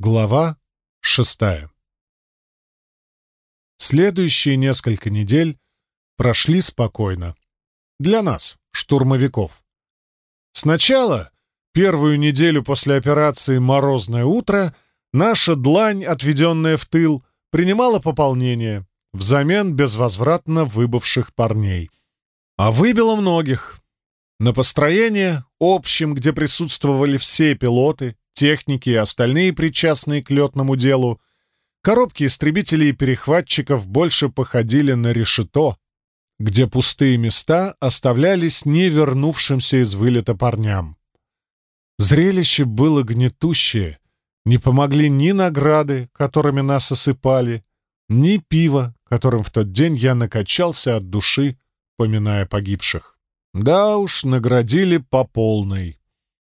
Глава шестая Следующие несколько недель прошли спокойно. Для нас, штурмовиков. Сначала, первую неделю после операции «Морозное утро», наша длань, отведенная в тыл, принимала пополнение взамен безвозвратно выбывших парней. А выбило многих. На построение, общем, где присутствовали все пилоты, техники и остальные причастные к летному делу, коробки истребителей и перехватчиков больше походили на решето, где пустые места оставлялись не вернувшимся из вылета парням. Зрелище было гнетущее, не помогли ни награды, которыми нас осыпали, ни пиво, которым в тот день я накачался от души, поминая погибших. Да уж, наградили по полной.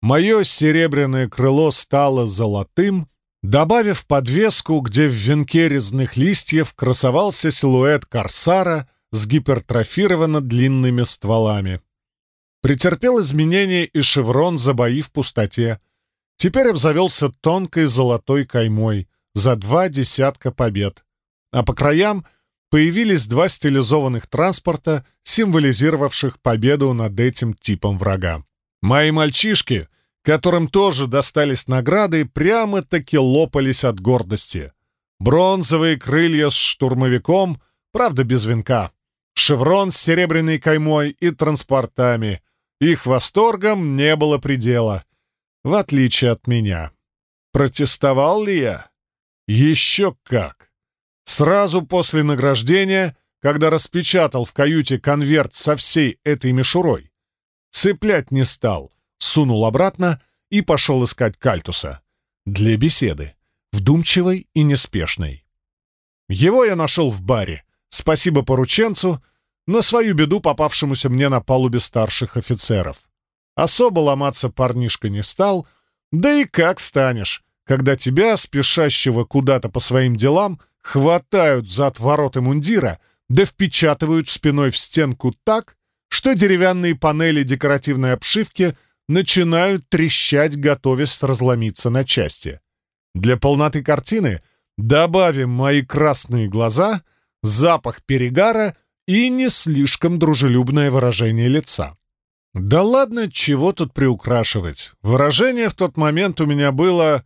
Мое серебряное крыло стало золотым, добавив подвеску, где в венке резных листьев красовался силуэт корсара с гипертрофированно длинными стволами. Претерпел изменения и шеврон за бои в пустоте. Теперь обзавелся тонкой золотой каймой за два десятка побед. А по краям появились два стилизованных транспорта, символизировавших победу над этим типом врага. Мои мальчишки которым тоже достались награды, прямо-таки лопались от гордости. Бронзовые крылья с штурмовиком, правда без венка, шеврон с серебряной каймой и транспортами. Их восторгом не было предела, в отличие от меня. Протестовал ли я? Еще как! Сразу после награждения, когда распечатал в каюте конверт со всей этой мишурой, цеплять не стал, сунул обратно и пошел искать Кальтуса. Для беседы. Вдумчивой и неспешной. Его я нашел в баре. Спасибо порученцу, на свою беду попавшемуся мне на палубе старших офицеров. Особо ломаться парнишка не стал, да и как станешь, когда тебя, спешащего куда-то по своим делам, хватают за отвороты мундира, да впечатывают спиной в стенку так, что деревянные панели декоративной обшивки начинают трещать, готовясь разломиться на части. Для полноты картины добавим мои красные глаза, запах перегара и не слишком дружелюбное выражение лица. Да ладно, чего тут приукрашивать. Выражение в тот момент у меня было...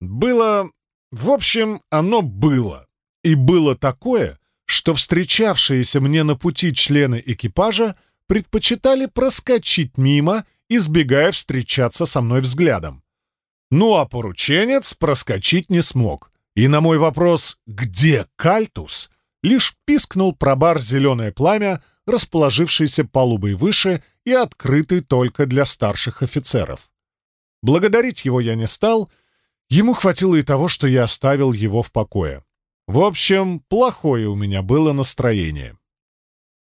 Было... В общем, оно было. И было такое, что встречавшиеся мне на пути члены экипажа предпочитали проскочить мимо избегая встречаться со мной взглядом. Ну а порученец проскочить не смог. И на мой вопрос «Где Кальтус?» лишь пискнул пробар зеленое пламя, расположившийся палубой выше и открытый только для старших офицеров. Благодарить его я не стал, ему хватило и того, что я оставил его в покое. В общем, плохое у меня было настроение.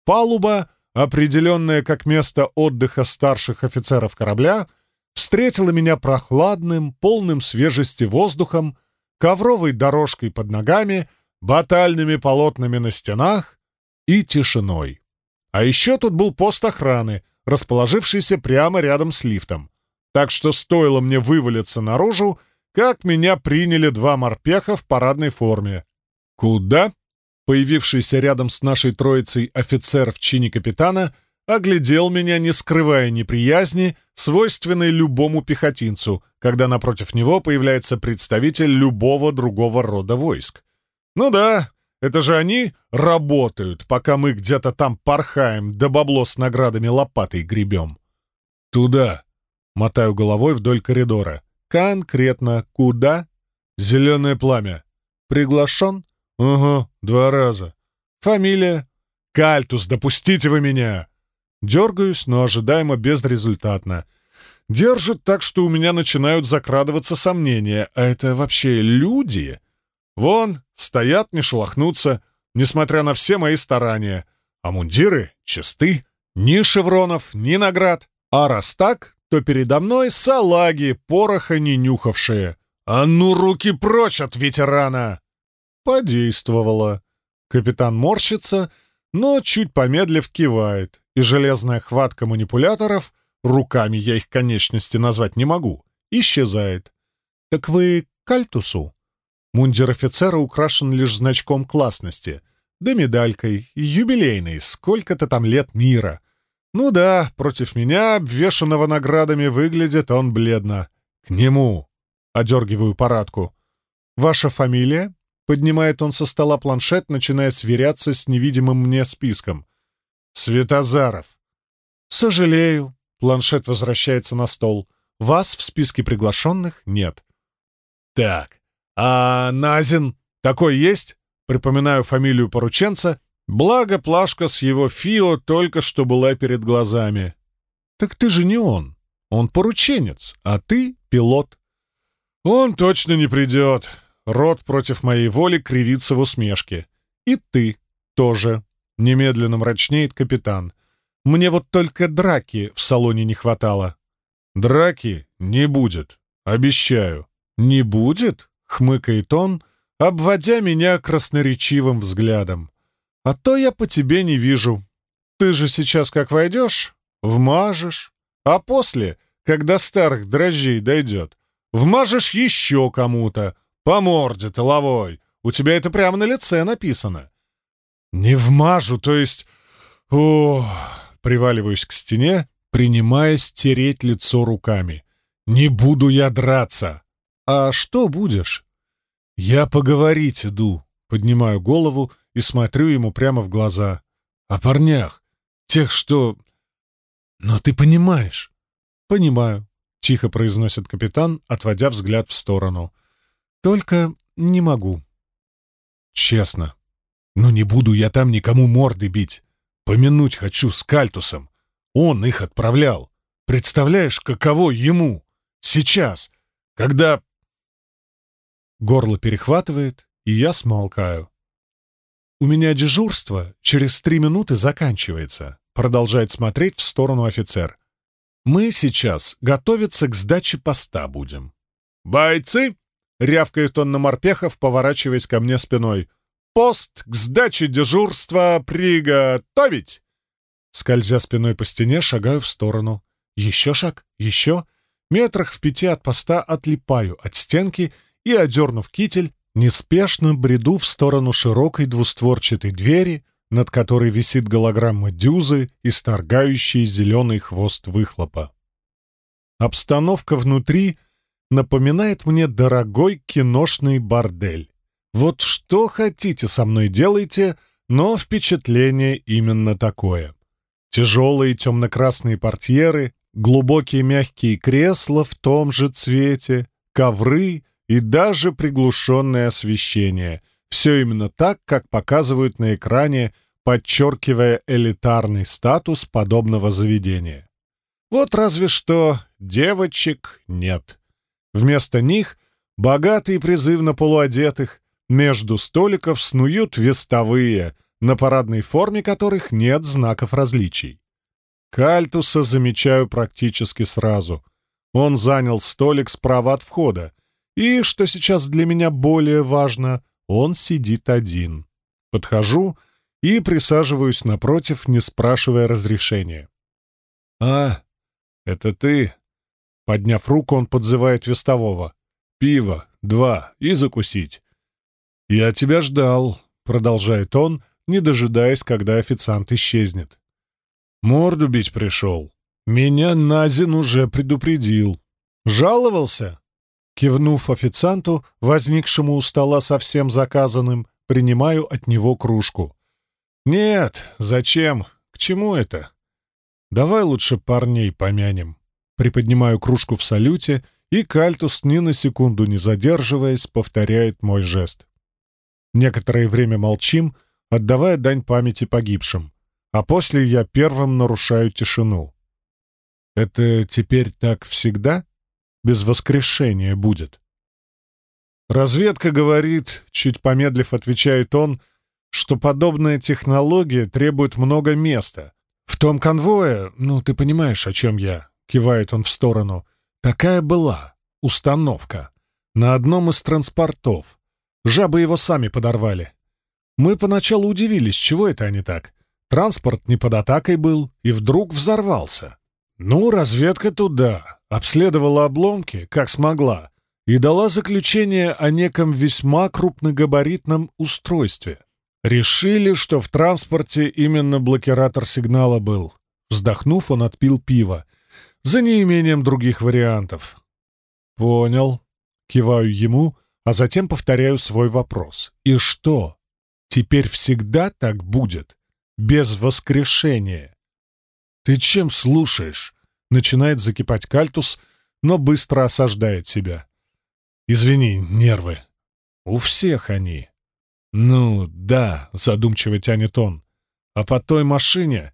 Палуба определенное как место отдыха старших офицеров корабля, встретила меня прохладным, полным свежести воздухом, ковровой дорожкой под ногами, батальными полотнами на стенах и тишиной. А еще тут был пост охраны, расположившийся прямо рядом с лифтом. Так что стоило мне вывалиться наружу, как меня приняли два морпеха в парадной форме. «Куда?» Появившийся рядом с нашей троицей офицер в чине капитана оглядел меня, не скрывая неприязни, свойственной любому пехотинцу, когда напротив него появляется представитель любого другого рода войск. Ну да, это же они работают, пока мы где-то там порхаем, да бабло с наградами лопатой гребем. Туда. Мотаю головой вдоль коридора. Конкретно куда? Зеленое пламя. Приглашен? «Угу, два раза. Фамилия?» «Кальтус, допустите вы меня!» Дергаюсь, но ожидаемо безрезультатно. Держит так, что у меня начинают закрадываться сомнения. А это вообще люди? Вон, стоят, не шелохнутся, несмотря на все мои старания. А мундиры чисты. Ни шевронов, ни наград. А раз так, то передо мной салаги, пороха не нюхавшие. «А ну, руки прочь от ветерана!» Подействовало. Капитан морщится, но чуть помедлив кивает, и железная хватка манипуляторов, руками я их конечности назвать не могу, исчезает. «Так вы Кальтусу. Мундир офицера украшен лишь значком классности, да медалькой, юбилейной, сколько-то там лет мира. Ну да, против меня, обвешанного наградами, выглядит он бледно. К нему. Одергиваю парадку. «Ваша фамилия?» Поднимает он со стола планшет, начиная сверяться с невидимым мне списком. «Светозаров». «Сожалею». Планшет возвращается на стол. «Вас в списке приглашенных нет». «Так, а Назин такой есть?» Припоминаю фамилию порученца, благо плашка с его ФИО только что была перед глазами. «Так ты же не он. Он порученец, а ты — пилот». «Он точно не придет. Рот против моей воли кривится в усмешке. И ты тоже. Немедленно мрачнеет капитан. Мне вот только драки в салоне не хватало. Драки не будет. Обещаю. Не будет? Хмыкает он, обводя меня красноречивым взглядом. А то я по тебе не вижу. Ты же сейчас как войдешь, вмажешь, а после, когда старых дрожжей дойдет, вмажешь еще кому-то, «По морде, тыловой! У тебя это прямо на лице написано!» «Не вмажу, то есть...» О, приваливаюсь к стене, принимая стереть лицо руками. «Не буду я драться!» «А что будешь?» «Я поговорить иду», — поднимаю голову и смотрю ему прямо в глаза. «О парнях, тех, что...» «Но ты понимаешь». «Понимаю», — тихо произносит капитан, отводя взгляд в сторону. Только не могу. Честно. Но не буду я там никому морды бить. Помянуть хочу с Кальтусом. Он их отправлял. Представляешь, каково ему? Сейчас, когда... Горло перехватывает, и я смолкаю. «У меня дежурство через три минуты заканчивается», — продолжает смотреть в сторону офицер. «Мы сейчас готовиться к сдаче поста будем». «Бойцы!» Рявкает он на морпехов, поворачиваясь ко мне спиной. «Пост к сдаче дежурства приготовить!» Скользя спиной по стене, шагаю в сторону. Еще шаг, еще. Метрах в пяти от поста отлипаю от стенки и, одернув китель, неспешно бреду в сторону широкой двустворчатой двери, над которой висит голограмма дюзы, исторгающий зеленый хвост выхлопа. Обстановка внутри — напоминает мне дорогой киношный бордель. Вот что хотите со мной делайте, но впечатление именно такое. Тяжелые темно-красные портьеры, глубокие мягкие кресла в том же цвете, ковры и даже приглушенное освещение. Все именно так, как показывают на экране, подчеркивая элитарный статус подобного заведения. Вот разве что девочек нет. Вместо них богатые призывно полуодетых между столиков снуют вестовые, на парадной форме которых нет знаков различий. Кальтуса замечаю практически сразу. Он занял столик справа от входа, и, что сейчас для меня более важно, он сидит один. Подхожу и присаживаюсь напротив, не спрашивая разрешения. «А, это ты?» Подняв руку, он подзывает вестового. «Пиво, два, и закусить». «Я тебя ждал», — продолжает он, не дожидаясь, когда официант исчезнет. «Морду бить пришел. Меня Назин уже предупредил. Жаловался?» Кивнув официанту, возникшему у стола совсем заказанным, принимаю от него кружку. «Нет, зачем? К чему это? Давай лучше парней помянем». Приподнимаю кружку в салюте, и Кальтус, ни на секунду не задерживаясь, повторяет мой жест. Некоторое время молчим, отдавая дань памяти погибшим, а после я первым нарушаю тишину. Это теперь так всегда? Без воскрешения будет. Разведка говорит, чуть помедлив отвечает он, что подобная технология требует много места. В том конвое, ну, ты понимаешь, о чем я, — кивает он в сторону. «Такая была установка. На одном из транспортов. Жабы его сами подорвали. Мы поначалу удивились, чего это они так. Транспорт не под атакой был и вдруг взорвался. Ну, разведка туда. Обследовала обломки, как смогла. и дала заключение о неком весьма крупногабаритном устройстве. Решили, что в транспорте именно блокиратор сигнала был. Вздохнув, он отпил пиво. За неимением других вариантов. «Понял». Киваю ему, а затем повторяю свой вопрос. «И что? Теперь всегда так будет? Без воскрешения?» «Ты чем слушаешь?» Начинает закипать кальтус, но быстро осаждает себя. «Извини, нервы. У всех они». «Ну, да», — задумчиво тянет он. «А по той машине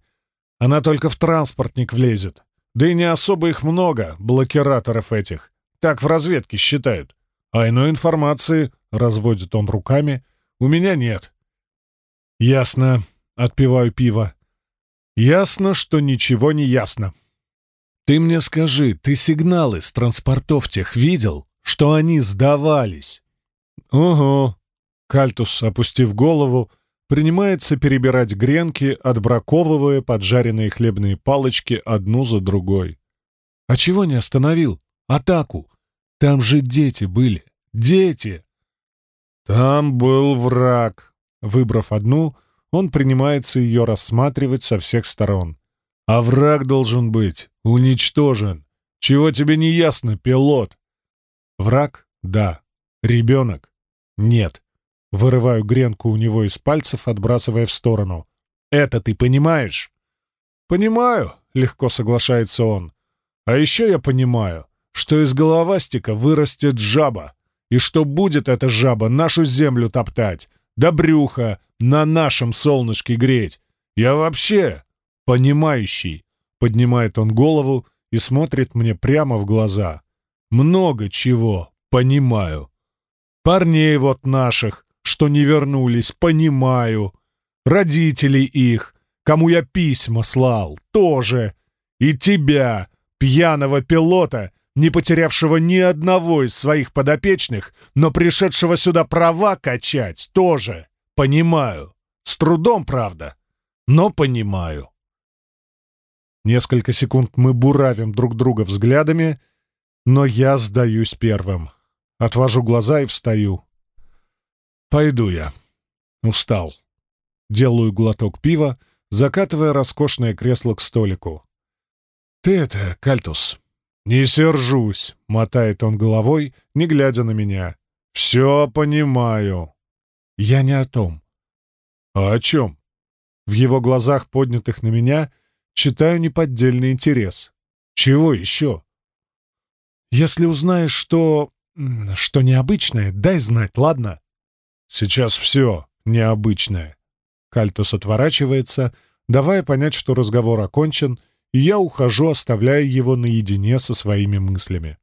она только в транспортник влезет. Да и не особо их много, блокираторов этих. Так в разведке считают. А иной информации, — разводит он руками, — у меня нет». «Ясно», — отпиваю пиво. «Ясно, что ничего не ясно. Ты мне скажи, ты сигналы с транспортов тех видел, что они сдавались?» «Ого!» Кальтус, опустив голову, принимается перебирать гренки, отбраковывая поджаренные хлебные палочки одну за другой. «А чего не остановил? Атаку! Там же дети были! Дети!» «Там был враг!» Выбрав одну, он принимается ее рассматривать со всех сторон. А враг должен быть уничтожен. Чего тебе не ясно, пилот? Враг — да. Ребенок — нет. Вырываю гренку у него из пальцев, отбрасывая в сторону. «Это ты понимаешь?» «Понимаю», — легко соглашается он. «А еще я понимаю, что из головастика вырастет жаба, и что будет эта жаба нашу землю топтать, да брюха на нашем солнышке греть. Я вообще понимающий. Поднимает он голову и смотрит мне прямо в глаза. Много чего понимаю. Парней вот наших, что не вернулись, понимаю. Родителей их, кому я письма слал, тоже. И тебя, пьяного пилота, не потерявшего ни одного из своих подопечных, но пришедшего сюда права качать, тоже. Понимаю. С трудом, правда, но понимаю. Несколько секунд мы буравим друг друга взглядами, но я сдаюсь первым. Отвожу глаза и встаю. Пойду я. Устал. Делаю глоток пива, закатывая роскошное кресло к столику. «Ты это, Кальтус, не сержусь», — мотает он головой, не глядя на меня. «Все понимаю». «Я не о том». «А о чем?» В его глазах, поднятых на меня, читаю неподдельный интерес. Чего еще? Если узнаешь, что... что необычное, дай знать, ладно? Сейчас все необычное. Кальтус отворачивается, давая понять, что разговор окончен, и я ухожу, оставляя его наедине со своими мыслями.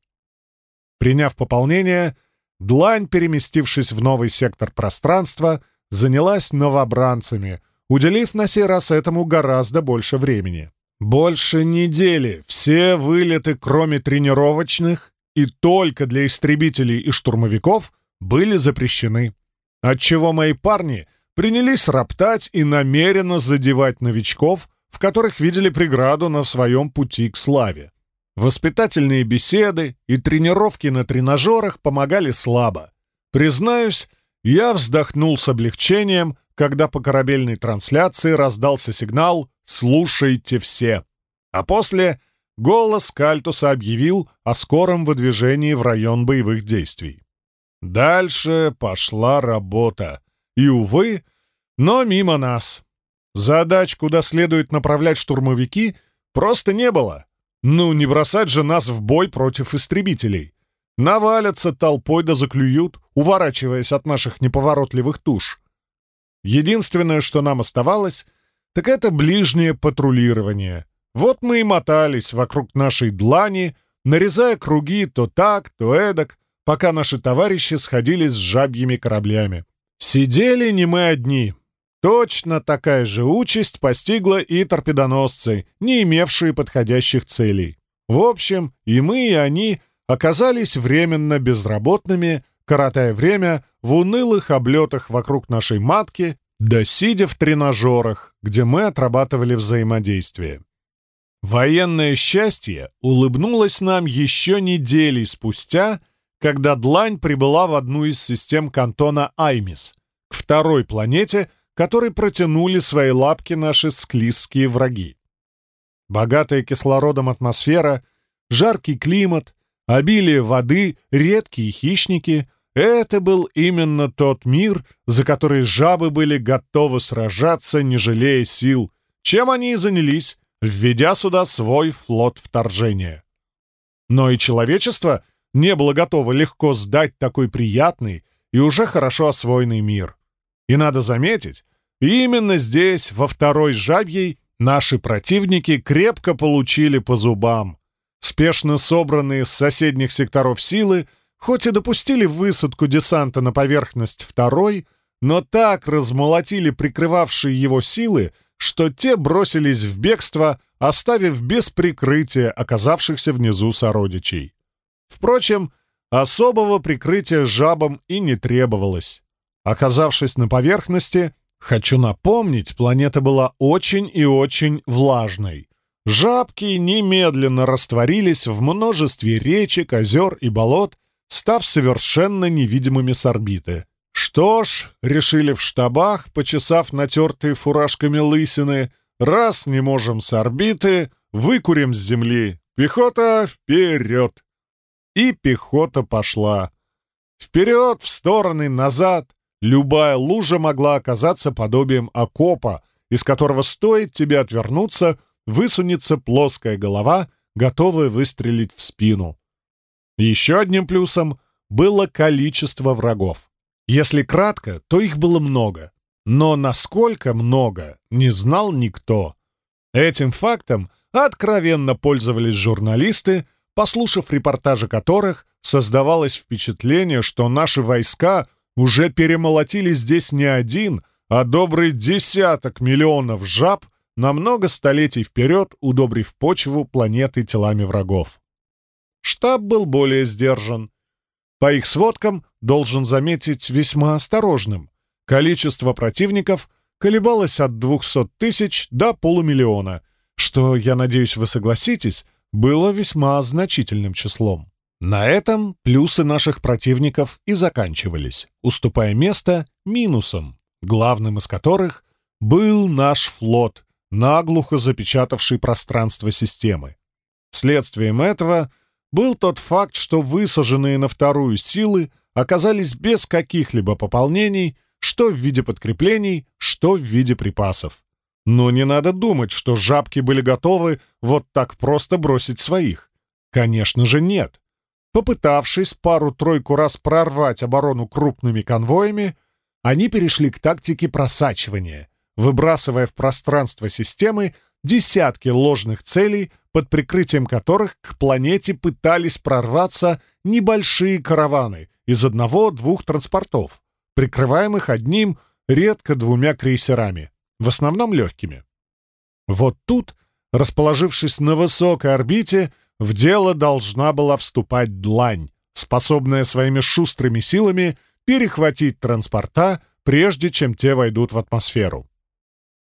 Приняв пополнение, длань, переместившись в новый сектор пространства, занялась новобранцами, уделив на сей раз этому гораздо больше времени. Больше недели все вылеты, кроме тренировочных, и только для истребителей и штурмовиков, были запрещены. Отчего мои парни принялись роптать и намеренно задевать новичков, в которых видели преграду на своем пути к славе. Воспитательные беседы и тренировки на тренажерах помогали слабо. Признаюсь, я вздохнул с облегчением, когда по корабельной трансляции раздался сигнал «Слушайте все!». А после голос Кальтуса объявил о скором выдвижении в район боевых действий. Дальше пошла работа. И, увы, но мимо нас. Задач, куда следует направлять штурмовики, просто не было. Ну, не бросать же нас в бой против истребителей. Навалятся толпой да заклюют, уворачиваясь от наших неповоротливых туш. Единственное, что нам оставалось, так это ближнее патрулирование. Вот мы и мотались вокруг нашей длани, нарезая круги то так, то эдак, пока наши товарищи сходились с жабьими кораблями. Сидели не мы одни. Точно такая же участь постигла и торпедоносцы, не имевшие подходящих целей. В общем, и мы, и они оказались временно безработными, коротая время в унылых облетах вокруг нашей матки, да сидя в тренажерах, где мы отрабатывали взаимодействие. Военное счастье улыбнулось нам еще недели спустя, когда длань прибыла в одну из систем кантона Аймис, к второй планете, которой протянули свои лапки наши склизкие враги. Богатая кислородом атмосфера, жаркий климат, обилие воды, редкие хищники — это был именно тот мир, за который жабы были готовы сражаться, не жалея сил, чем они и занялись, введя сюда свой флот вторжения. Но и человечество не было готово легко сдать такой приятный и уже хорошо освоенный мир. И надо заметить, именно здесь, во второй жабьей, наши противники крепко получили по зубам. Спешно собранные с соседних секторов силы, хоть и допустили высадку десанта на поверхность второй, но так размолотили прикрывавшие его силы, что те бросились в бегство, оставив без прикрытия оказавшихся внизу сородичей. Впрочем, особого прикрытия жабам и не требовалось. Оказавшись на поверхности, хочу напомнить, планета была очень и очень влажной. Жабки немедленно растворились в множестве речек, озер и болот, став совершенно невидимыми с орбиты. Что ж, решили в штабах, почесав натертые фуражками лысины, раз не можем с орбиты, выкурим с земли. Пехота вперед! И пехота пошла. Вперед, в стороны, назад. Любая лужа могла оказаться подобием окопа, из которого стоит тебе отвернуться, высунется плоская голова, готовая выстрелить в спину. Еще одним плюсом было количество врагов. Если кратко, то их было много. Но насколько много, не знал никто. Этим фактом откровенно пользовались журналисты, послушав репортажи которых, создавалось впечатление, что наши войска уже перемолотили здесь не один, а добрый десяток миллионов жаб на много столетий вперед, удобрив почву планеты телами врагов. Штаб был более сдержан. По их сводкам, должен заметить, весьма осторожным. Количество противников колебалось от 200 тысяч до полумиллиона, что, я надеюсь, вы согласитесь, было весьма значительным числом. На этом плюсы наших противников и заканчивались, уступая место минусам, главным из которых был наш флот, наглухо запечатавший пространство системы. Следствием этого — был тот факт, что высаженные на вторую силы оказались без каких-либо пополнений, что в виде подкреплений, что в виде припасов. Но не надо думать, что жабки были готовы вот так просто бросить своих. Конечно же, нет. Попытавшись пару-тройку раз прорвать оборону крупными конвоями, они перешли к тактике просачивания, выбрасывая в пространство системы десятки ложных целей, под прикрытием которых к планете пытались прорваться небольшие караваны из одного-двух транспортов, прикрываемых одним, редко двумя крейсерами, в основном легкими. Вот тут, расположившись на высокой орбите, в дело должна была вступать длань, способная своими шустрыми силами перехватить транспорта, прежде чем те войдут в атмосферу.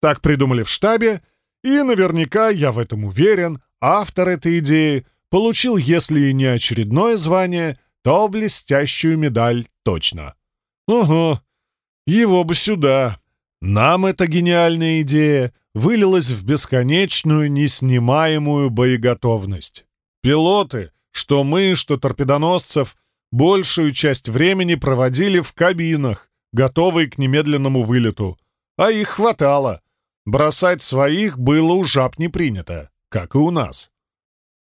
Так придумали в штабе, и наверняка, я в этом уверен, автор этой идеи получил, если и не очередное звание, то блестящую медаль точно. Ого, его бы сюда. Нам эта гениальная идея вылилась в бесконечную, неснимаемую боеготовность. Пилоты, что мы, что торпедоносцев, большую часть времени проводили в кабинах, готовые к немедленному вылету. А их хватало. Бросать своих было у жаб не принято, как и у нас.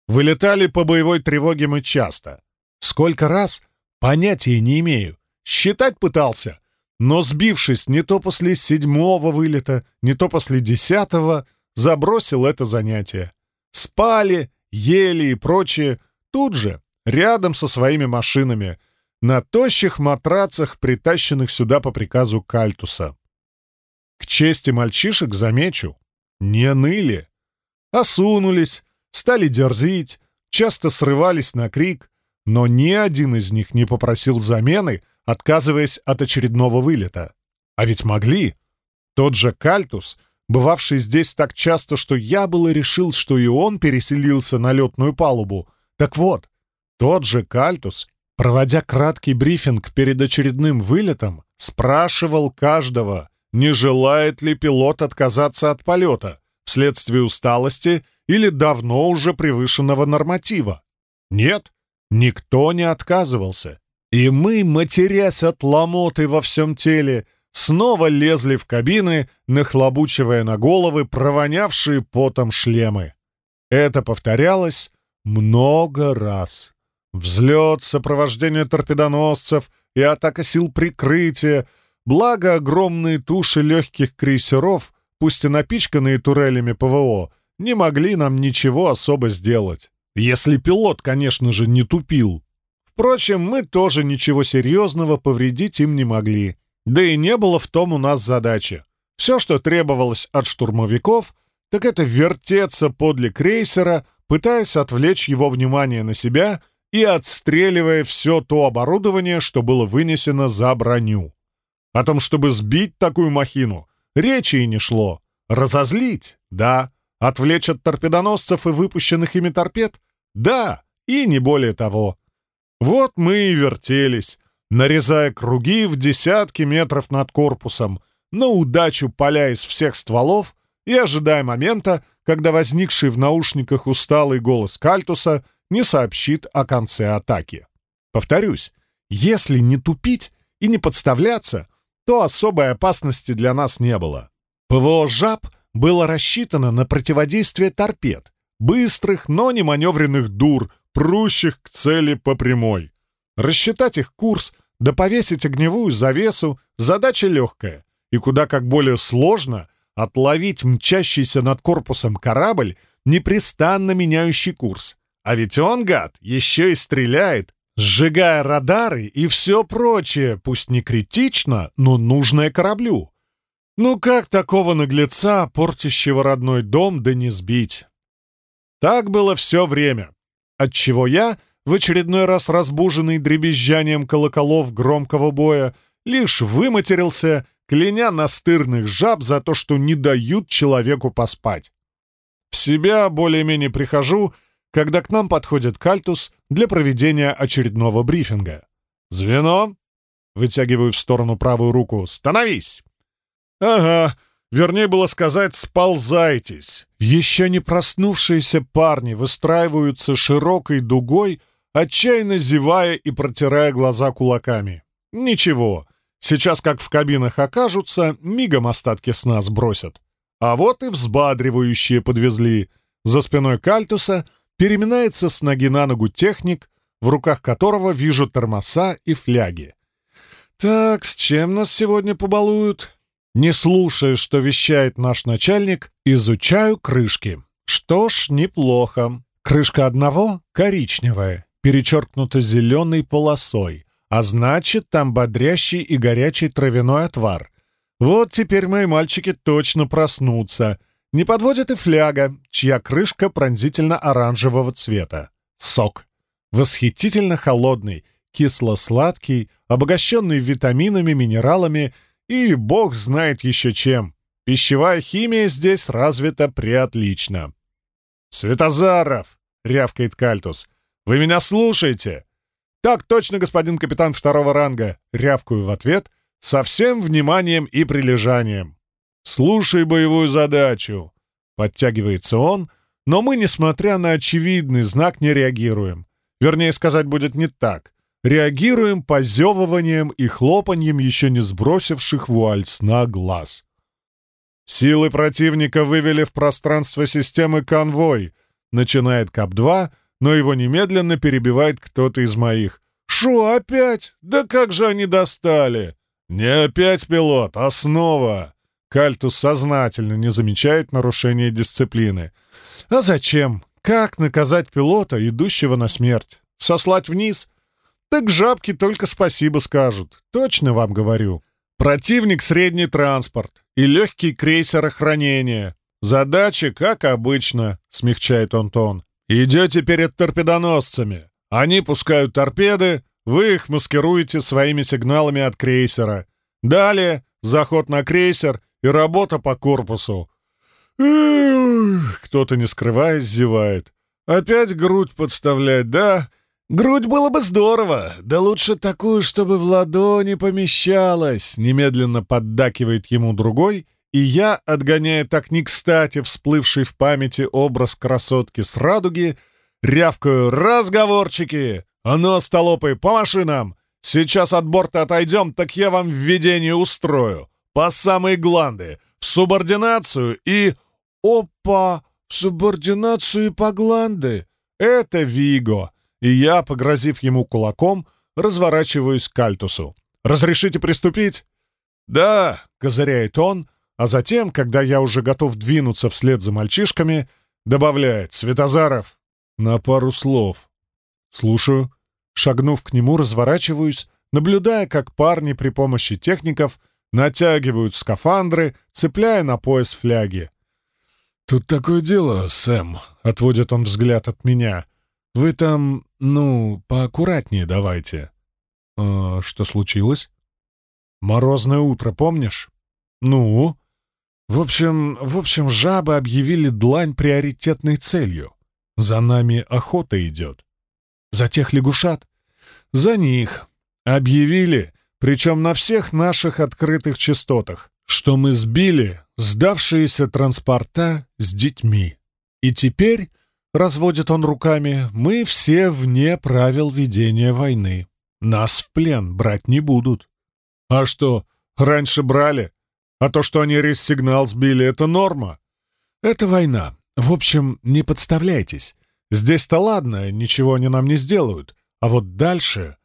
Вылетали по боевой тревоге мы часто. Сколько раз? Понятия не имею. Считать пытался. Но сбившись не то после седьмого вылета, не то после десятого, забросил это занятие. Спали, ели и прочее тут же, рядом со своими машинами, на тощих матрацах, притащенных сюда по приказу Кальтуса. К чести мальчишек замечу, не ныли. Осунулись, стали дерзить, часто срывались на крик, но ни один из них не попросил замены, отказываясь от очередного вылета. А ведь могли. Тот же Кальтус, бывавший здесь так часто, что я было решил, что и он переселился на летную палубу. Так вот, тот же Кальтус Проводя краткий брифинг перед очередным вылетом, спрашивал каждого, не желает ли пилот отказаться от полета вследствие усталости или давно уже превышенного норматива. Нет, никто не отказывался. И мы, матерясь от ломоты во всем теле, снова лезли в кабины, нахлобучивая на головы провонявшие потом шлемы. Это повторялось много раз. Взлет, сопровождение торпедоносцев и атака сил прикрытия, благо огромные туши легких крейсеров, пусть и напичканные турелями ПВО, не могли нам ничего особо сделать. Если пилот, конечно же, не тупил. Впрочем, мы тоже ничего серьезного повредить им не могли. Да и не было в том у нас задачи. Все, что требовалось от штурмовиков, так это вертеться подле крейсера, пытаясь отвлечь его внимание на себя и отстреливая все то оборудование, что было вынесено за броню. О том, чтобы сбить такую махину, речи и не шло. Разозлить — да. Отвлечь от торпедоносцев и выпущенных ими торпед — да, и не более того. Вот мы и вертелись, нарезая круги в десятки метров над корпусом, на удачу поля из всех стволов и ожидая момента, когда возникший в наушниках усталый голос Кальтуса не сообщит о конце атаки. Повторюсь, если не тупить и не подставляться, то особой опасности для нас не было. ПВО «Жаб» было рассчитано на противодействие торпед, быстрых, но не маневренных дур, прущих к цели по прямой. Рассчитать их курс — да повесить огневую завесу — задача легкая, и куда как более сложно отловить мчащийся над корпусом корабль, непрестанно меняющий курс. А ведь он, гад, еще и стреляет, сжигая радары и все прочее, пусть не критично, но нужное кораблю. Ну как такого наглеца, портящего родной дом, да не сбить? Так было все время, отчего я в очередной раз разбуженный дребезжанием колоколов громкого боя, лишь выматерился, кляня настырных жаб за то, что не дают человеку поспать. В себя более-менее прихожу, когда к нам подходит Кальтус для проведения очередного брифинга. «Звено!» — вытягиваю в сторону правую руку. «Становись!» «Ага, вернее было сказать «сползайтесь». Еще не проснувшиеся парни выстраиваются широкой дугой — отчаянно зевая и протирая глаза кулаками. «Ничего, сейчас как в кабинах окажутся, мигом остатки сна сбросят. А вот и взбадривающие подвезли. За спиной Кальтуса переминается с ноги на ногу техник, в руках которого вижу тормоза и фляги. «Так, с чем нас сегодня побалуют?» Не слушая, что вещает наш начальник, изучаю крышки. Что ж, неплохо. Крышка одного — коричневая, перечеркнуто зеленой полосой, а значит, там бодрящий и горячий травяной отвар. Вот теперь мои мальчики точно проснутся. Не подводит и фляга, чья крышка пронзительно-оранжевого цвета. Сок. Восхитительно холодный, кисло-сладкий, обогащенный витаминами, минералами и бог знает еще чем. Пищевая химия здесь развита преотлично. «Светозаров!» — рявкает Кальтус. Вы меня слушаете?» «Так точно, господин капитан второго ранга!» — рявкую в ответ, со всем вниманием и прилежанием. «Слушай боевую задачу!» — подтягивается он, но мы, несмотря на очевидный знак, не реагируем. Вернее, сказать будет не так. Реагируем позевыванием и хлопаньем еще не сбросивших вуаль сна глаз. «Силы противника вывели в пространство системы конвой», — начинает КАП-2, но его немедленно перебивает кто-то из моих. «Шо, опять? Да как же они достали?» «Не опять пилот, а снова!» Кальтус сознательно не замечает нарушения дисциплины. «А зачем? Как наказать пилота, идущего на смерть? Сослать вниз? Так жабки только спасибо скажут. Точно вам говорю. Противник — средний транспорт и легкий крейсер охранения. Задача, как обычно», — смягчает он тон. «Идете перед торпедоносцами. Они пускают торпеды, вы их маскируете своими сигналами от крейсера. Далее заход на крейсер и работа по корпусу. Кто-то, не скрываясь, зевает. Опять грудь подставлять, да? «Грудь было бы здорово, да лучше такую, чтобы в ладони помещалась», — немедленно поддакивает ему другой, и я, отгоняя так не кстати всплывший в памяти образ красотки с радуги, рявкаю «Разговорчики! А ну, столопы, по машинам! Сейчас от борта отойдем, так я вам введение устрою, по самые гланды, в субординацию и...» «Опа! В субординацию и по гланды!» «Это Виго!» И я, погрозив ему кулаком, разворачиваюсь к Альтусу. «Разрешите приступить?» «Да», — козыряет он, а затем, когда я уже готов двинуться вслед за мальчишками, добавляет «Светозаров!» на пару слов. «Слушаю». Шагнув к нему, разворачиваюсь, наблюдая, как парни при помощи техников натягивают скафандры, цепляя на пояс фляги. «Тут такое дело, Сэм», — отводит он взгляд от меня. «Вы там «Ну, поаккуратнее давайте». «А что случилось?» «Морозное утро, помнишь?» «Ну?» «В общем, в общем, жабы объявили длань приоритетной целью. За нами охота идет. За тех лягушат?» «За них. Объявили, причем на всех наших открытых частотах, что мы сбили сдавшиеся транспорта с детьми. И теперь Разводит он руками. Мы все вне правил ведения войны. Нас в плен брать не будут. А что, раньше брали? А то, что они рейс-сигнал сбили, это норма. Это война. В общем, не подставляйтесь. Здесь-то ладно, ничего они нам не сделают. А вот дальше...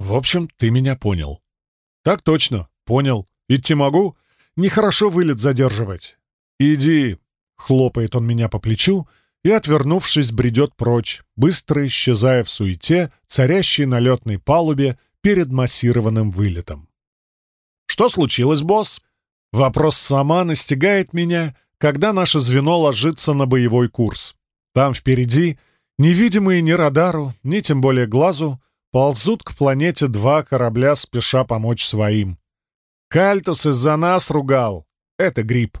В общем, ты меня понял. Так точно, понял. Идти могу? Нехорошо вылет задерживать. Иди, хлопает он меня по плечу, и, отвернувшись, бредет прочь, быстро исчезая в суете, царящей на летной палубе перед массированным вылетом. «Что случилось, босс?» Вопрос сама настигает меня, когда наше звено ложится на боевой курс. Там впереди, невидимые ни радару, ни тем более глазу, ползут к планете два корабля, спеша помочь своим. Кальтус из-за нас ругал. Это грипп.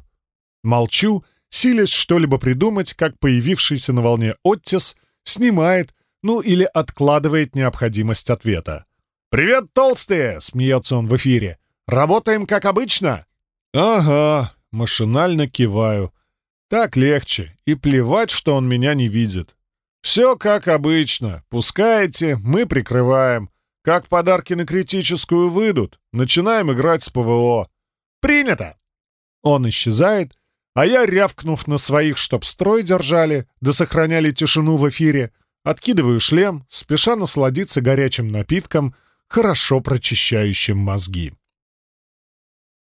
Молчу силясь что-либо придумать, как появившийся на волне Оттис снимает, ну или откладывает необходимость ответа. «Привет, толстые!» — смеется он в эфире. «Работаем как обычно?» «Ага», — машинально киваю. «Так легче, и плевать, что он меня не видит. Все как обычно. Пускаете, мы прикрываем. Как подарки на критическую выйдут, начинаем играть с ПВО. Принято!» Он исчезает, а я, рявкнув на своих, чтоб строй держали, да сохраняли тишину в эфире, откидываю шлем, спеша насладиться горячим напитком, хорошо прочищающим мозги.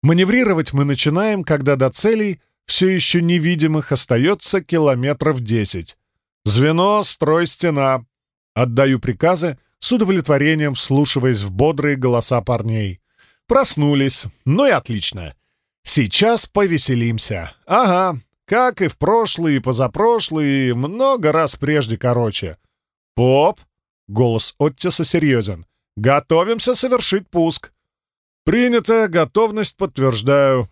Маневрировать мы начинаем, когда до целей, все еще невидимых, остается километров десять. Звено, строй, стена. Отдаю приказы, с удовлетворением вслушиваясь в бодрые голоса парней. Проснулись. Ну и отлично. Сейчас повеселимся. Ага, как и в прошлый и позапрошлый, много раз прежде короче. Поп, голос Оттиса серьезен. Готовимся совершить пуск. Принято, готовность подтверждаю.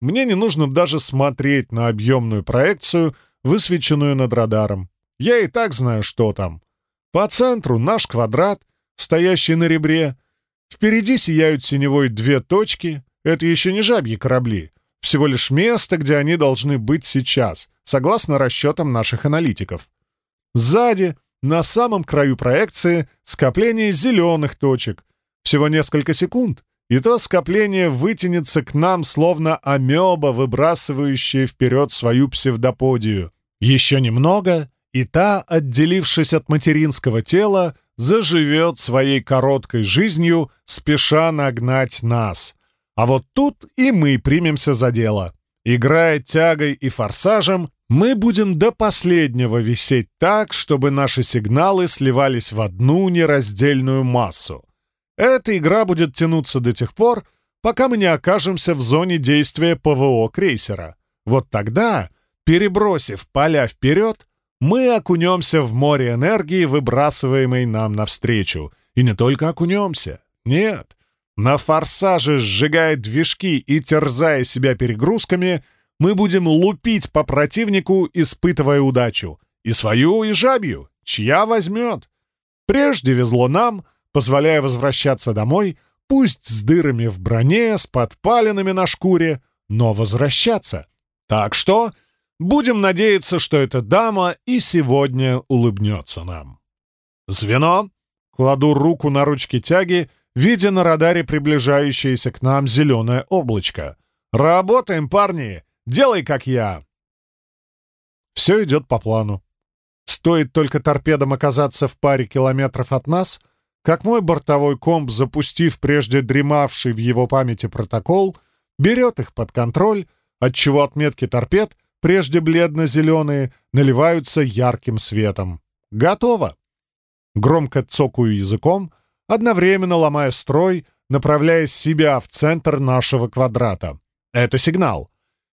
Мне не нужно даже смотреть на объемную проекцию, высвеченную над радаром. Я и так знаю, что там. По центру наш квадрат, стоящий на ребре. Впереди сияют синевой две точки, это еще не жабьи корабли. Всего лишь место, где они должны быть сейчас, согласно расчетам наших аналитиков. Сзади, на самом краю проекции, скопление зеленых точек. Всего несколько секунд, и то скопление вытянется к нам, словно амеба, выбрасывающая вперед свою псевдоподию. Еще немного, и та, отделившись от материнского тела, заживет своей короткой жизнью, спеша нагнать нас. А вот тут и мы примемся за дело. Играя тягой и форсажем, мы будем до последнего висеть так, чтобы наши сигналы сливались в одну нераздельную массу. Эта игра будет тянуться до тех пор, пока мы не окажемся в зоне действия ПВО крейсера. Вот тогда, перебросив поля вперед, мы окунемся в море энергии, выбрасываемой нам навстречу. И не только окунемся. Нет, на форсаже, сжигая движки и терзая себя перегрузками, мы будем лупить по противнику, испытывая удачу. И свою, и жабью. Чья возьмет? Прежде везло нам, позволяя возвращаться домой, пусть с дырами в броне, с подпалинами на шкуре, но возвращаться. Так что будем надеяться, что эта дама и сегодня улыбнется нам. Звено. Кладу руку на ручки тяги, видя на радаре приближающееся к нам зеленое облачко. «Работаем, парни! Делай, как я!» Все идет по плану. Стоит только торпедам оказаться в паре километров от нас, как мой бортовой комп, запустив прежде дремавший в его памяти протокол, берет их под контроль, отчего отметки торпед, прежде бледно-зеленые, наливаются ярким светом. Готово! Громко цокаю языком, одновременно ломая строй, направляя себя в центр нашего квадрата. Это сигнал.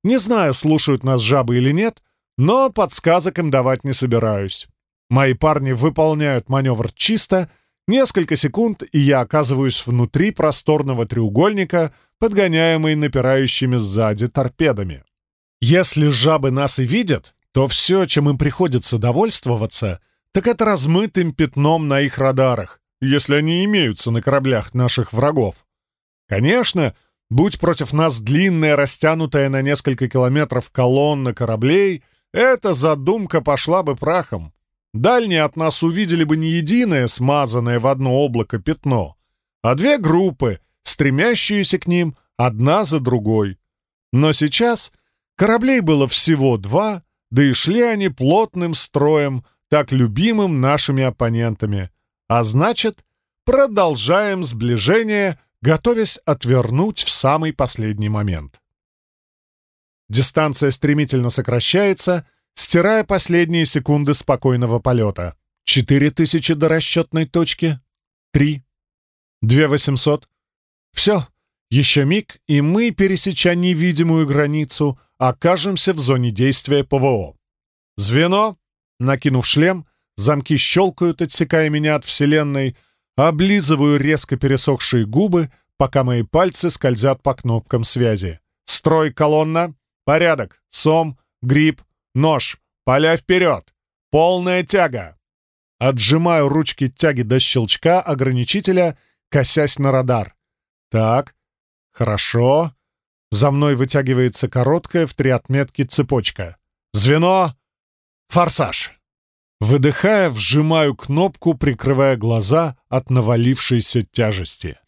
Не знаю, слушают нас жабы или нет, но подсказок им давать не собираюсь. Мои парни выполняют маневр чисто, несколько секунд, и я оказываюсь внутри просторного треугольника, подгоняемый напирающими сзади торпедами. Если жабы нас и видят, то все, чем им приходится довольствоваться, так это размытым пятном на их радарах, если они имеются на кораблях наших врагов. Конечно, будь против нас длинная, растянутая на несколько километров колонна кораблей, эта задумка пошла бы прахом. Дальние от нас увидели бы не единое, смазанное в одно облако пятно, а две группы, стремящиеся к ним одна за другой. Но сейчас кораблей было всего два, да и шли они плотным строем, так любимым нашими оппонентами. А значит, продолжаем сближение, готовясь отвернуть в самый последний момент. Дистанция стремительно сокращается, стирая последние секунды спокойного полета. Четыре тысячи до расчетной точки. Три. Две восемьсот. Все. Еще миг, и мы, пересеча невидимую границу, окажемся в зоне действия ПВО. Звено, накинув шлем, замки щелкают, отсекая меня от Вселенной, облизываю резко пересохшие губы, пока мои пальцы скользят по кнопкам связи. Строй колонна, Порядок. Сом, гриб, нож. Поля вперед. Полная тяга. Отжимаю ручки тяги до щелчка ограничителя, косясь на радар. Так, хорошо. За мной вытягивается короткая в три отметки цепочка. Звено. Форсаж. Выдыхая, вжимаю кнопку, прикрывая глаза от навалившейся тяжести.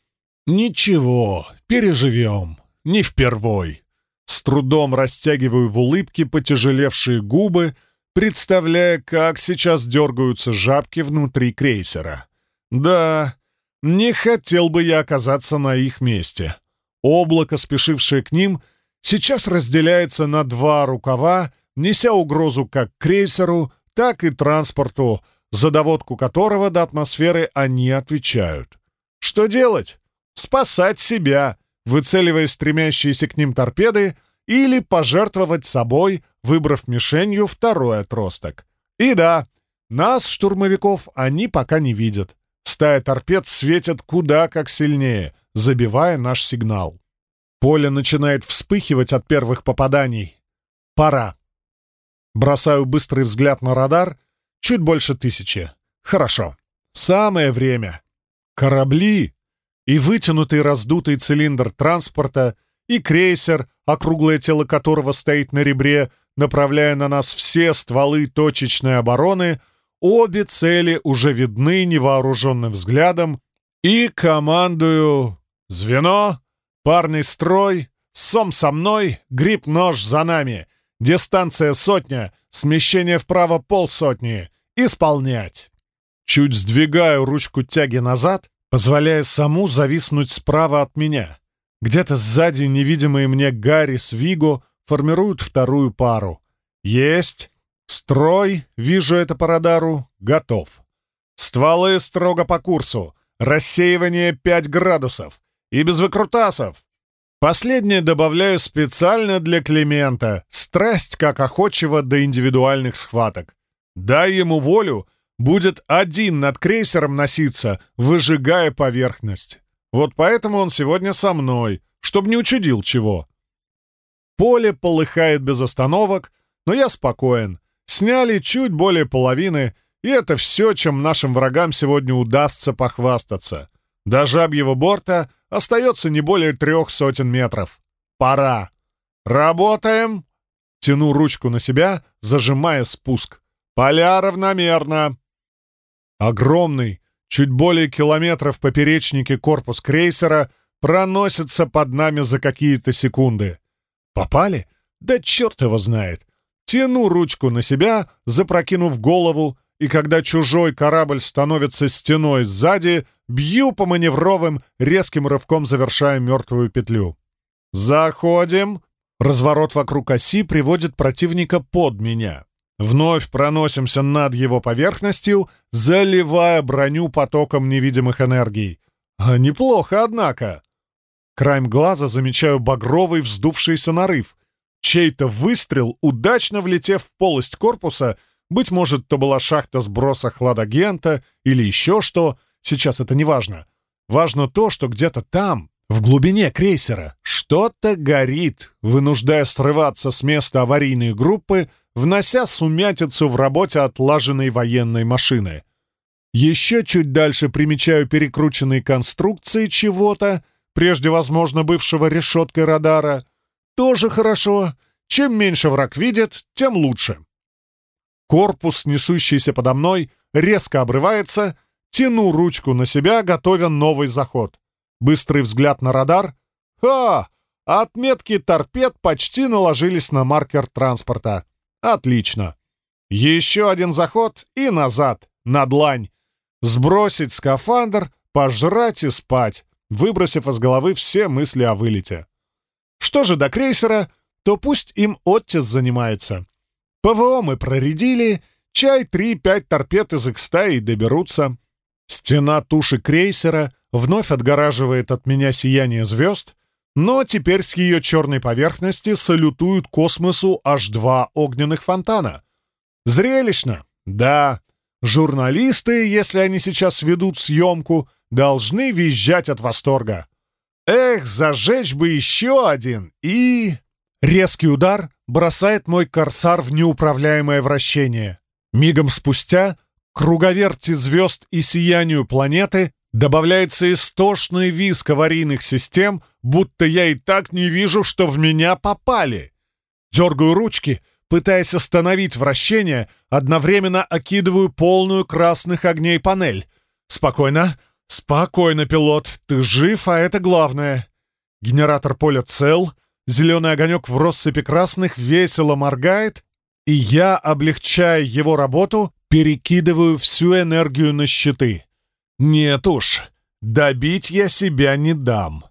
Ничего, переживем. Не впервой. С трудом растягиваю в улыбке потяжелевшие губы, представляя, как сейчас дергаются жабки внутри крейсера. Да, не хотел бы я оказаться на их месте. Облако, спешившее к ним, сейчас разделяется на два рукава, неся угрозу как крейсеру, так и транспорту, за доводку которого до атмосферы они отвечают. Что делать? Спасать себя, выцеливая стремящиеся к ним торпеды, или пожертвовать собой, выбрав мишенью второй отросток. И да, нас, штурмовиков, они пока не видят. Стая торпед светит куда как сильнее, забивая наш сигнал. Поле начинает вспыхивать от первых попаданий. Пора. Бросаю быстрый взгляд на радар. Чуть больше тысячи. Хорошо. Самое время. Корабли и вытянутый раздутый цилиндр транспорта, и крейсер, округлое тело которого стоит на ребре, направляя на нас все стволы точечной обороны, обе цели уже видны невооруженным взглядом, и командую «Звено! Парный строй! Сом со мной! Гриб-нож за нами! Дистанция сотня! Смещение вправо полсотни! Исполнять!» Чуть сдвигаю ручку тяги назад, позволяя саму зависнуть справа от меня. Где-то сзади невидимые мне Гарри с Виго формируют вторую пару. Есть. Строй, вижу это по радару, готов. Стволы строго по курсу. Рассеивание 5 градусов. И без выкрутасов. Последнее добавляю специально для Климента. Страсть как охотчего до индивидуальных схваток. Дай ему волю, будет один над крейсером носиться, выжигая поверхность. Вот поэтому он сегодня со мной, чтобы не учудил чего. Поле полыхает без остановок, но я спокоен. Сняли чуть более половины, и это все, чем нашим врагам сегодня удастся похвастаться. До жабьего борта остается не более трех сотен метров. Пора. Работаем. Тяну ручку на себя, зажимая спуск. Поля равномерно. Огромный, чуть более километра в поперечнике корпус крейсера проносится под нами за какие-то секунды. Попали? Да черт его знает. Тяну ручку на себя, запрокинув голову, и когда чужой корабль становится стеной сзади, бью по маневровым, резким рывком завершая мертвую петлю. «Заходим!» Разворот вокруг оси приводит противника под меня. Вновь проносимся над его поверхностью, заливая броню потоком невидимых энергий. А неплохо, однако. Краем глаза замечаю багровый вздувшийся нарыв. Чей-то выстрел, удачно влетев в полость корпуса, быть может, то была шахта сброса хладагента или еще что, сейчас это не важно. Важно то, что где-то там, в глубине крейсера, что-то горит, вынуждая срываться с места аварийной группы, внося сумятицу в работе отлаженной военной машины. Еще чуть дальше примечаю перекрученные конструкции чего-то, прежде, возможно, бывшего решеткой радара. Тоже хорошо. Чем меньше враг видит, тем лучше. Корпус, несущийся подо мной, резко обрывается, тяну ручку на себя, готовя новый заход. Быстрый взгляд на радар. Ха! Отметки торпед почти наложились на маркер транспорта. Отлично. Еще один заход и назад, на длань. Сбросить скафандр, пожрать и спать выбросив из головы все мысли о вылете. Что же до крейсера, то пусть им Оттис занимается. ПВО мы проредили, чай 3-5 торпед из X100 и доберутся. Стена туши крейсера вновь отгораживает от меня сияние звезд, но теперь с ее черной поверхности салютуют космосу аж два огненных фонтана. Зрелищно, да. Журналисты, если они сейчас ведут съемку, должны визжать от восторга. Эх, зажечь бы еще один и... Резкий удар бросает мой корсар в неуправляемое вращение. Мигом спустя круговерти звезд и сиянию планеты добавляется истошный визг аварийных систем, будто я и так не вижу, что в меня попали. Дергаю ручки, пытаясь остановить вращение, одновременно окидываю полную красных огней панель. Спокойно, «Спокойно, пилот, ты жив, а это главное». Генератор поля цел, зеленый огонек в россыпи красных весело моргает, и я, облегчая его работу, перекидываю всю энергию на щиты. Нет уж, добить я себя не дам.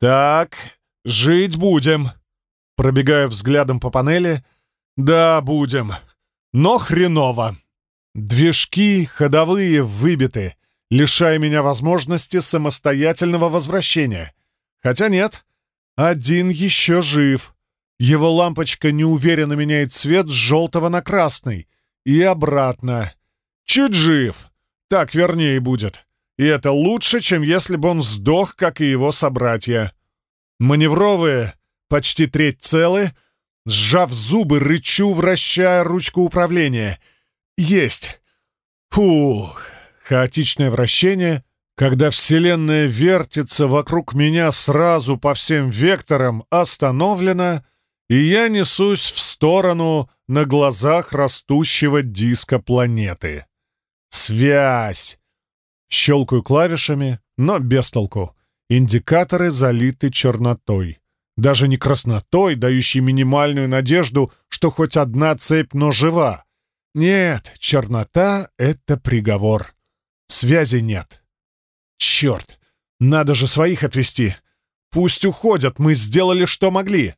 Так, жить будем. Пробегаю взглядом по панели. Да, будем. Но хреново. Движки ходовые выбиты лишая меня возможности самостоятельного возвращения. Хотя нет, один еще жив. Его лампочка неуверенно меняет цвет с желтого на красный. И обратно. Чуть жив. Так вернее будет. И это лучше, чем если бы он сдох, как и его собратья. Маневровые, почти треть целы. Сжав зубы, рычу, вращая ручку управления. Есть. Фух. Хаотичное вращение, когда Вселенная вертится вокруг меня сразу по всем векторам, остановлено, и я несусь в сторону на глазах растущего диска планеты. Связь! Щелкаю клавишами, но без толку. Индикаторы залиты чернотой. Даже не краснотой, дающей минимальную надежду, что хоть одна цепь, но жива. Нет, чернота — это приговор. Связи нет. Черт! Надо же своих отвезти. Пусть уходят, мы сделали, что могли.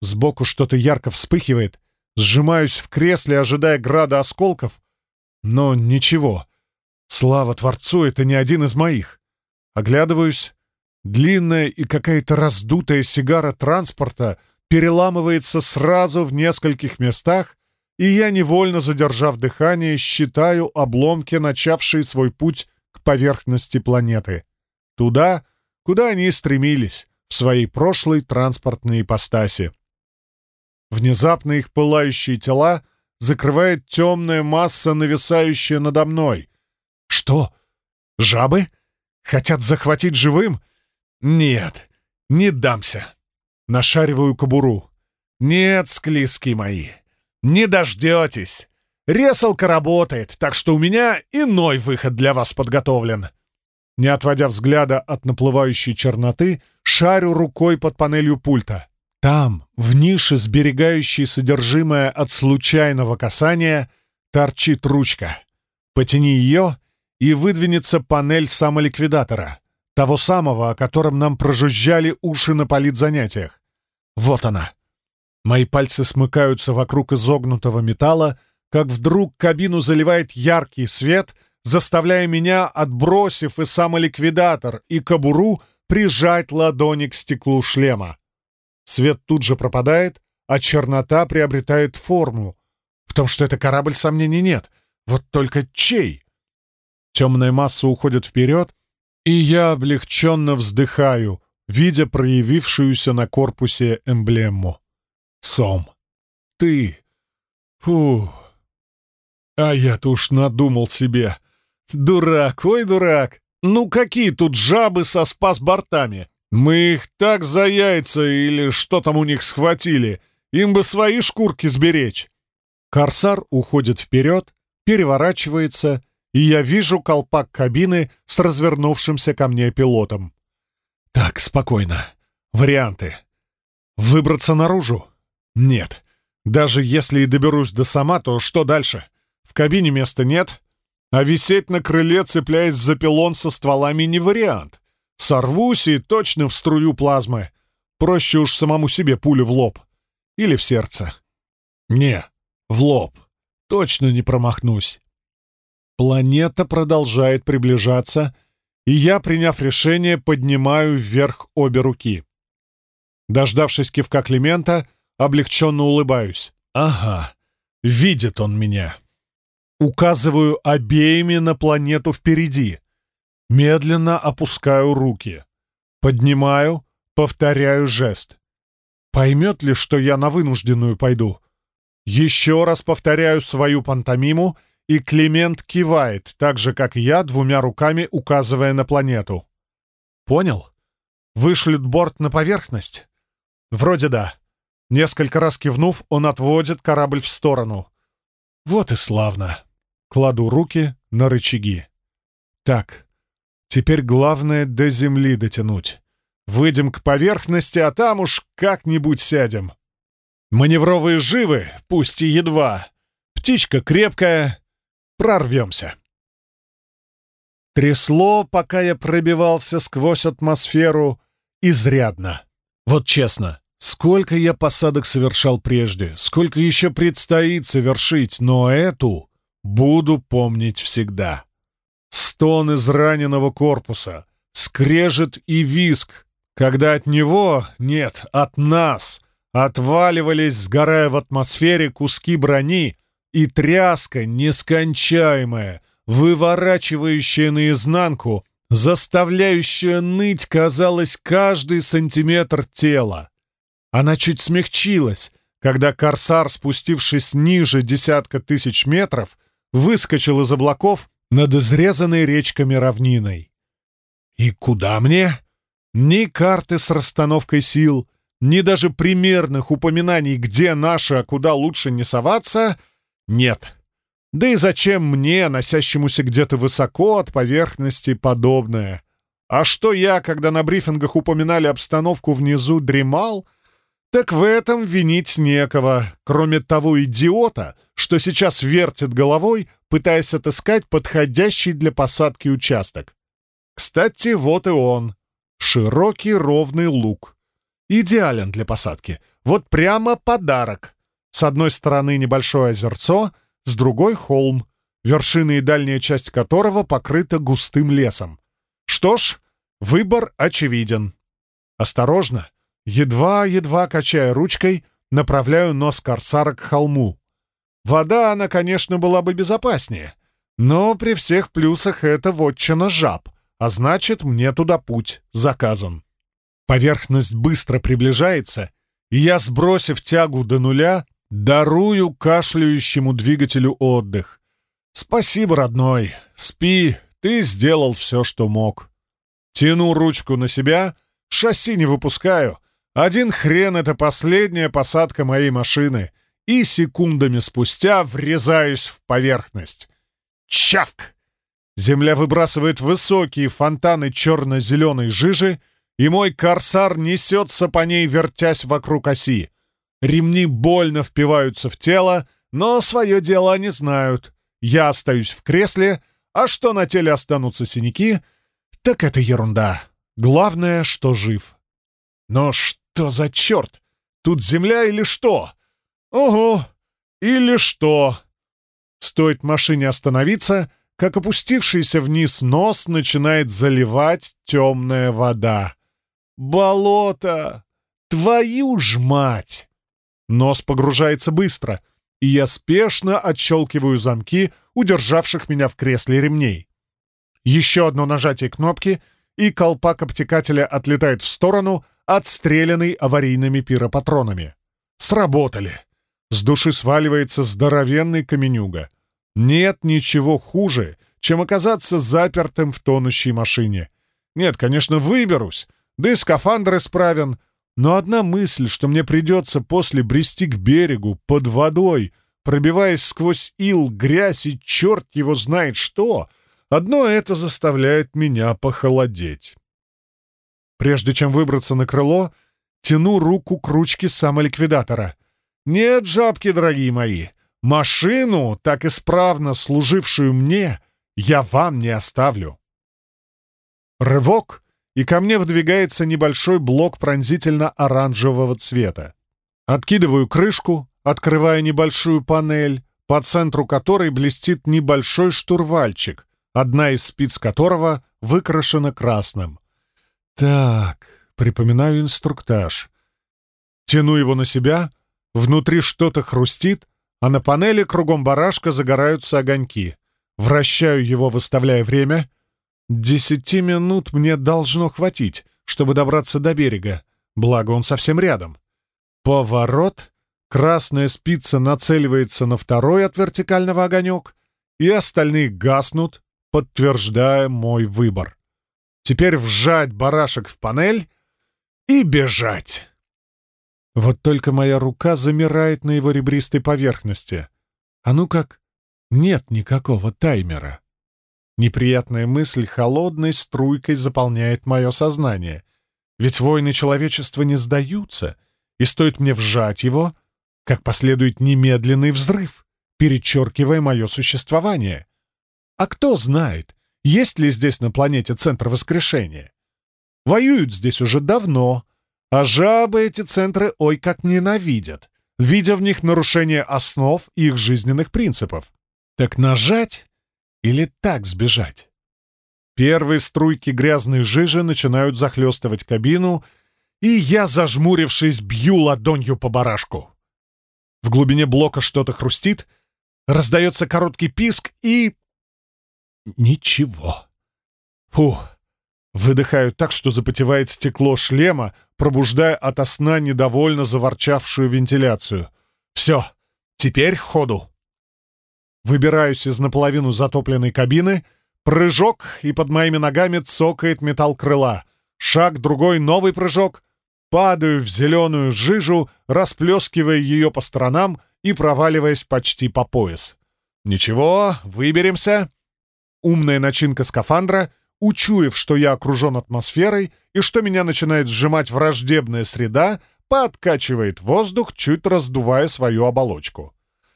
Сбоку что-то ярко вспыхивает. Сжимаюсь в кресле, ожидая града осколков. Но ничего. Слава Творцу, это не один из моих. Оглядываюсь. Длинная и какая-то раздутая сигара транспорта переламывается сразу в нескольких местах, и я, невольно задержав дыхание, считаю обломки, начавшие свой путь поверхности планеты. Туда, куда они стремились, в своей прошлой транспортной ипостаси. Внезапно их пылающие тела закрывает темная масса, нависающая надо мной. Что? Жабы? Хотят захватить живым? Нет, не дамся. Нашариваю кобуру. Нет, склизки мои, не дождетесь. Ресалка работает, так что у меня иной выход для вас подготовлен. Не отводя взгляда от наплывающей черноты, шарю рукой под панелью пульта. Там, в нише, сберегающей содержимое от случайного касания, торчит ручка. Потяни ее, и выдвинется панель самоликвидатора, того самого, о котором нам прожужжали уши на политзанятиях. Вот она. Мои пальцы смыкаются вокруг изогнутого металла, как вдруг кабину заливает яркий свет, заставляя меня, отбросив и самоликвидатор, и кобуру, прижать ладони к стеклу шлема. Свет тут же пропадает, а чернота приобретает форму. В том, что это корабль, сомнений нет. Вот только чей? Темная масса уходит вперед, и я облегченно вздыхаю, видя проявившуюся на корпусе эмблему. Сом. Ты. Фух. А я-то уж надумал себе. Дурак, ой, дурак. Ну какие тут жабы со спас-бортами? Мы их так за яйца или что там у них схватили. Им бы свои шкурки сберечь. Корсар уходит вперед, переворачивается, и я вижу колпак кабины с развернувшимся ко мне пилотом. Так, спокойно. Варианты. Выбраться наружу? Нет. Даже если и доберусь до сама, то что дальше? В кабине места нет, а висеть на крыле, цепляясь за пилон со стволами, не вариант. Сорвусь и точно в струю плазмы. Проще уж самому себе пулю в лоб. Или в сердце. Не, в лоб. Точно не промахнусь. Планета продолжает приближаться, и я, приняв решение, поднимаю вверх обе руки. Дождавшись кивка Климента, облегченно улыбаюсь. Ага, видит он меня. Указываю обеими на планету впереди. Медленно опускаю руки. Поднимаю, повторяю жест. Поймет ли, что я на вынужденную пойду? Еще раз повторяю свою пантомиму, и Климент кивает, так же, как я, двумя руками указывая на планету. Понял? Вышлют борт на поверхность? Вроде да. Несколько раз кивнув, он отводит корабль в сторону. Вот и славно. Кладу руки на рычаги. Так, теперь главное до земли дотянуть. Выйдем к поверхности, а там уж как-нибудь сядем. Маневровые живы, пусть и едва. Птичка крепкая. Прорвемся. Трясло, пока я пробивался сквозь атмосферу, изрядно. Вот честно, сколько я посадок совершал прежде, сколько еще предстоит совершить, но эту Буду помнить всегда. Стон из раненого корпуса, скрежет и виск, когда от него, нет, от нас, отваливались, сгорая в атмосфере куски брони, и тряска нескончаемая, выворачивающая наизнанку, заставляющая ныть, казалось, каждый сантиметр тела. Она чуть смягчилась, когда корсар, спустившись ниже десятка тысяч метров, выскочил из облаков над изрезанной речками равниной. И куда мне? Ни карты с расстановкой сил, ни даже примерных упоминаний, где наши, а куда лучше не соваться, нет. Да и зачем мне, носящемуся где-то высоко от поверхности, подобное? А что я, когда на брифингах упоминали обстановку внизу, дремал — так в этом винить некого, кроме того идиота, что сейчас вертит головой, пытаясь отыскать подходящий для посадки участок. Кстати, вот и он. Широкий ровный луг. Идеален для посадки. Вот прямо подарок. С одной стороны небольшое озерцо, с другой — холм, вершина и дальняя часть которого покрыта густым лесом. Что ж, выбор очевиден. Осторожно, Едва-едва качая ручкой, направляю нос корсара к холму. Вода, она, конечно, была бы безопаснее, но при всех плюсах это вотчина жаб, а значит, мне туда путь заказан. Поверхность быстро приближается, и я, сбросив тягу до нуля, Дарую кашляющему двигателю отдых. Спасибо, родной. Спи, ты сделал все, что мог. Тяну ручку на себя, шасси не выпускаю. Один хрен — это последняя посадка моей машины. И секундами спустя врезаюсь в поверхность. Чавк! Земля выбрасывает высокие фонтаны черно-зеленой жижи, и мой корсар несется по ней, вертясь вокруг оси. Ремни больно впиваются в тело, но свое дело они знают. Я остаюсь в кресле, а что на теле останутся синяки, так это ерунда. Главное, что жив. Но что за черт? Тут земля или что? Ого! Или что? Стоит машине остановиться, как опустившийся вниз нос начинает заливать темная вода. Болото! Твою ж мать! Нос погружается быстро, и я спешно отщелкиваю замки, удержавших меня в кресле ремней. Еще одно нажатие кнопки, и колпак обтекателя отлетает в сторону, отстрелянный аварийными пиропатронами. Сработали. С души сваливается здоровенный каменюга. Нет ничего хуже, чем оказаться запертым в тонущей машине. Нет, конечно, выберусь, да и скафандр исправен. Но одна мысль, что мне придется после брести к берегу, под водой, пробиваясь сквозь ил, грязь и черт его знает что, одно это заставляет меня похолодеть. Прежде чем выбраться на крыло, тяну руку к ручке самоликвидатора. Нет, жабки, дорогие мои, машину, так исправно служившую мне, я вам не оставлю. Рывок — и ко мне вдвигается небольшой блок пронзительно-оранжевого цвета. Откидываю крышку, открывая небольшую панель, по центру которой блестит небольшой штурвальчик, одна из спиц которого выкрашена красным. Так, припоминаю инструктаж. Тяну его на себя, внутри что-то хрустит, а на панели кругом барашка загораются огоньки. Вращаю его, выставляя время — Десяти минут мне должно хватить, чтобы добраться до берега, благо он совсем рядом. Поворот, красная спица нацеливается на второй от вертикального огонек, и остальные гаснут, подтверждая мой выбор. Теперь вжать барашек в панель и бежать. Вот только моя рука замирает на его ребристой поверхности. А ну как, нет никакого таймера. Неприятная мысль холодной струйкой заполняет мое сознание. Ведь войны человечества не сдаются, и стоит мне вжать его, как последует немедленный взрыв, перечеркивая мое существование. А кто знает, есть ли здесь на планете центр воскрешения? Воюют здесь уже давно, а жабы эти центры ой как ненавидят, видя в них нарушение основ их жизненных принципов. Так нажать или так сбежать? Первые струйки грязной жижи начинают захлестывать кабину, и я, зажмурившись, бью ладонью по барашку. В глубине блока что-то хрустит, раздается короткий писк и... Ничего. Фу. Выдыхаю так, что запотевает стекло шлема, пробуждая ото сна недовольно заворчавшую вентиляцию. Все, теперь ходу. Выбираюсь из наполовину затопленной кабины, прыжок, и под моими ногами цокает металл крыла. Шаг, другой, новый прыжок. Падаю в зеленую жижу, расплескивая ее по сторонам и проваливаясь почти по пояс. Ничего, выберемся. Умная начинка скафандра, учуяв, что я окружен атмосферой и что меня начинает сжимать враждебная среда, подкачивает воздух, чуть раздувая свою оболочку.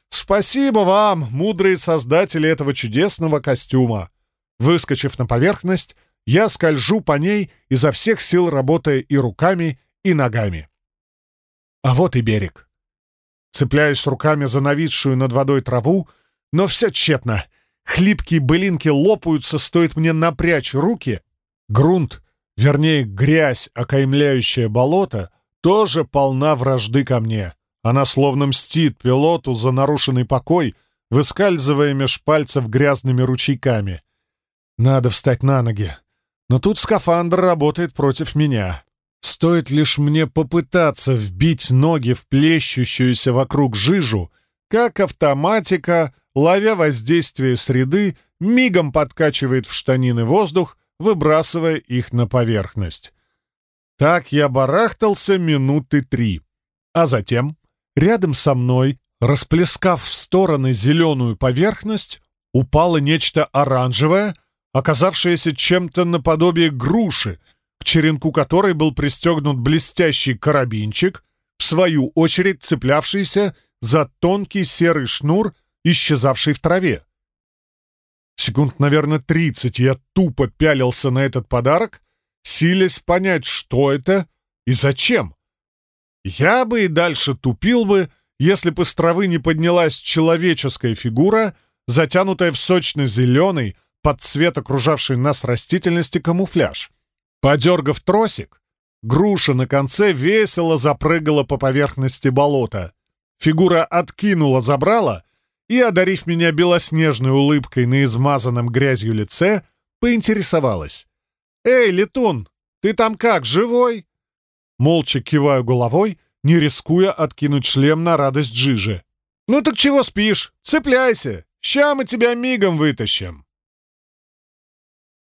Спасибо вам, мудрые создатели этого чудесного костюма. Выскочив на поверхность, я скольжу по ней, изо всех сил работая и руками, и ногами. А вот и берег. Цепляюсь руками за нависшую над водой траву, но все тщетно. Хлипкие былинки лопаются, стоит мне напрячь руки. Грунт, вернее, грязь, окаймляющая болото, тоже полна вражды ко мне. Она словно мстит пилоту за нарушенный покой, выскальзывая меж пальцев грязными ручейками. Надо встать на ноги. Но тут скафандр работает против меня. Стоит лишь мне попытаться вбить ноги в плещущуюся вокруг жижу, как автоматика, ловя воздействие среды, мигом подкачивает в штанины воздух, выбрасывая их на поверхность. Так я барахтался минуты три. А затем, рядом со мной, расплескав в стороны зеленую поверхность, упало нечто оранжевое, оказавшееся чем-то наподобие груши, к черенку которой был пристегнут блестящий карабинчик, в свою очередь цеплявшийся за тонкий серый шнур, исчезавший в траве. Секунд, наверное, тридцать я тупо пялился на этот подарок, силясь понять, что это и зачем. Я бы и дальше тупил бы, если бы с травы не поднялась человеческая фигура, затянутая в сочно-зеленый, под цвет окружавшей нас растительности камуфляж. Подергав тросик, груша на конце весело запрыгала по поверхности болота. Фигура откинула забрала и, одарив меня белоснежной улыбкой на измазанном грязью лице, поинтересовалась. «Эй, летун, ты там как, живой?» Молча киваю головой, не рискуя откинуть шлем на радость Джижи. «Ну так чего спишь? Цепляйся! Ща мы тебя мигом вытащим!»